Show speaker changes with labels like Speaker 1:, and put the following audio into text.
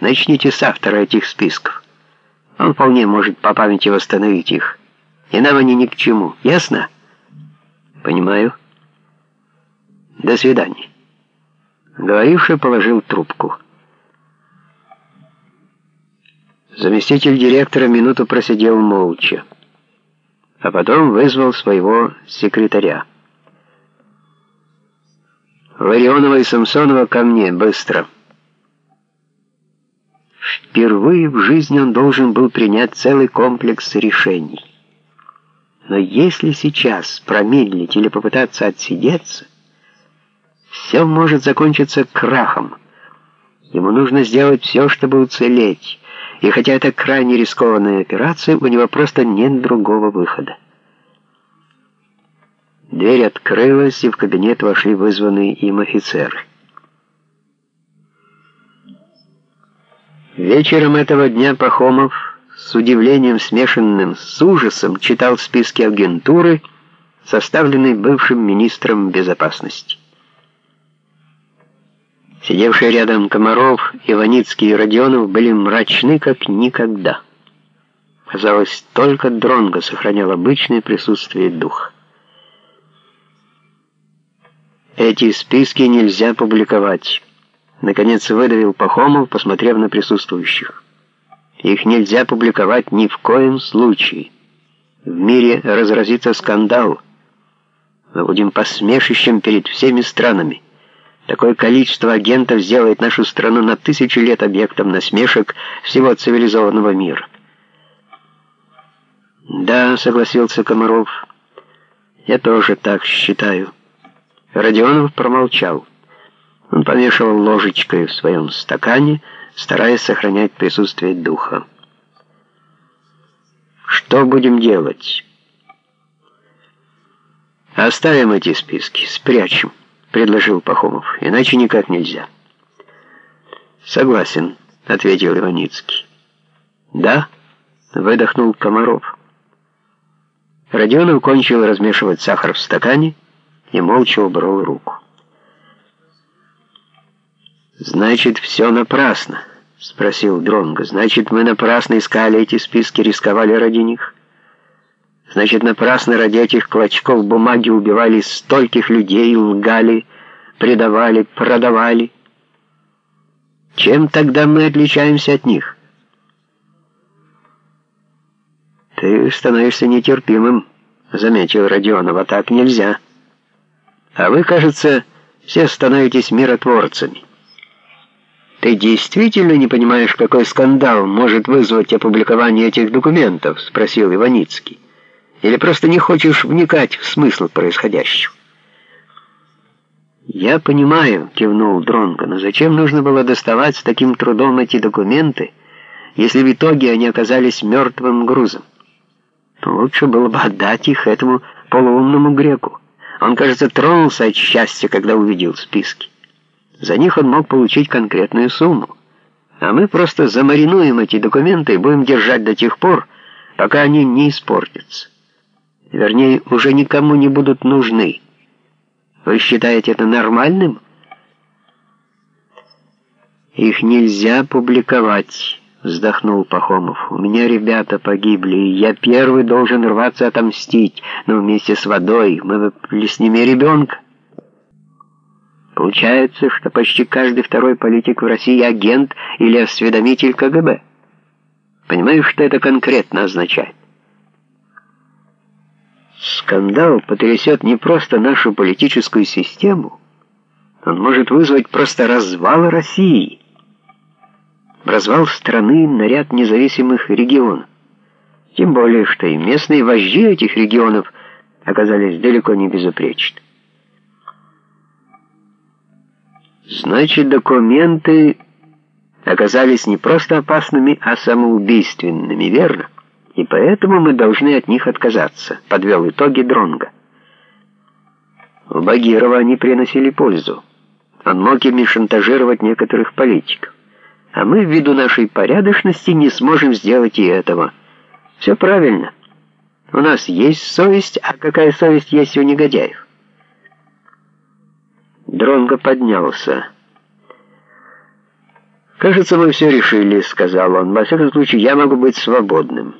Speaker 1: Начните с автора этих списков. Он вполне может по памяти восстановить их. И нам они ни к чему. Ясно? Понимаю. До свидания. Говоривший положил трубку. Заместитель директора минуту просидел молча, а потом вызвал своего секретаря. Ларионова и Самсонова ко мне, быстро. Впервые в жизни он должен был принять целый комплекс решений. Но если сейчас промедлить или попытаться отсидеться, все может закончиться крахом. Ему нужно сделать все, чтобы уцелеть. И хотя это крайне рискованная операция, у него просто нет другого выхода. Дверь открылась, и в кабинет вошли вызванные им офицеры. Вечером этого дня Пахомов с удивлением смешанным с ужасом читал списки агентуры, составленные бывшим министром безопасности. Сидевшие рядом Комаров, Иваницкий и Родионов были мрачны, как никогда. Казалось, только Дронго сохранял обычное присутствие духа. Эти списки нельзя публиковать. Наконец выдавил Пахомов, посмотрев на присутствующих. Их нельзя публиковать ни в коем случае. В мире разразится скандал. Мы будем посмешищем перед всеми странами. Такое количество агентов сделает нашу страну на тысячу лет объектом насмешек всего цивилизованного мира. «Да», — согласился Комаров, — «я тоже так считаю». Родионов промолчал. Он помешивал ложечкой в своем стакане, стараясь сохранять присутствие духа. «Что будем делать?» «Оставим эти списки, спрячем» предложил Пахомов. «Иначе никак нельзя». «Согласен», — ответил Иваницкий. «Да?» — выдохнул Комаров. Родионов кончил размешивать сахар в стакане и молча убрал руку. «Значит, все напрасно?» — спросил Дронго. «Значит, мы напрасно искали эти списки, рисковали ради них?» Значит, напрасно ради этих клочков бумаги убивали стольких людей, лгали, предавали, продавали. Чем тогда мы отличаемся от них? Ты становишься нетерпимым, заметил Родионов, а так нельзя. А вы, кажется, все становитесь миротворцами. Ты действительно не понимаешь, какой скандал может вызвать опубликование этих документов? спросил Иваницкий. Или просто не хочешь вникать в смысл происходящего? «Я понимаю», — кивнул Дронго, «но зачем нужно было доставать с таким трудом эти документы, если в итоге они оказались мертвым грузом? Лучше было бы отдать их этому полуумному греку. Он, кажется, тронулся от счастья, когда увидел списки. За них он мог получить конкретную сумму. А мы просто замаринуем эти документы и будем держать до тех пор, пока они не испортятся». Вернее, уже никому не будут нужны. Вы считаете это нормальным? Их нельзя публиковать, вздохнул Пахомов. У меня ребята погибли, и я первый должен рваться отомстить, но вместе с водой мы ними ребенка. Получается, что почти каждый второй политик в России агент или осведомитель КГБ. Понимаешь, что это конкретно означает? Скандал потрясет не просто нашу политическую систему, он может вызвать просто развал России, развал страны на ряд независимых регионов. Тем более, что и местные вожди этих регионов оказались далеко не безупречны. Значит, документы оказались не просто опасными, а самоубийственными, верно? и поэтому мы должны от них отказаться», — подвел итоги Дронга. У Багирова они приносили пользу. Он мог ими шантажировать некоторых политиков. А мы, ввиду нашей порядочности, не сможем сделать и этого. Все правильно. У нас есть совесть, а какая совесть есть у негодяев? Дронго поднялся. «Кажется, мы все решили», — сказал он. «Во всяком случае, я могу быть свободным».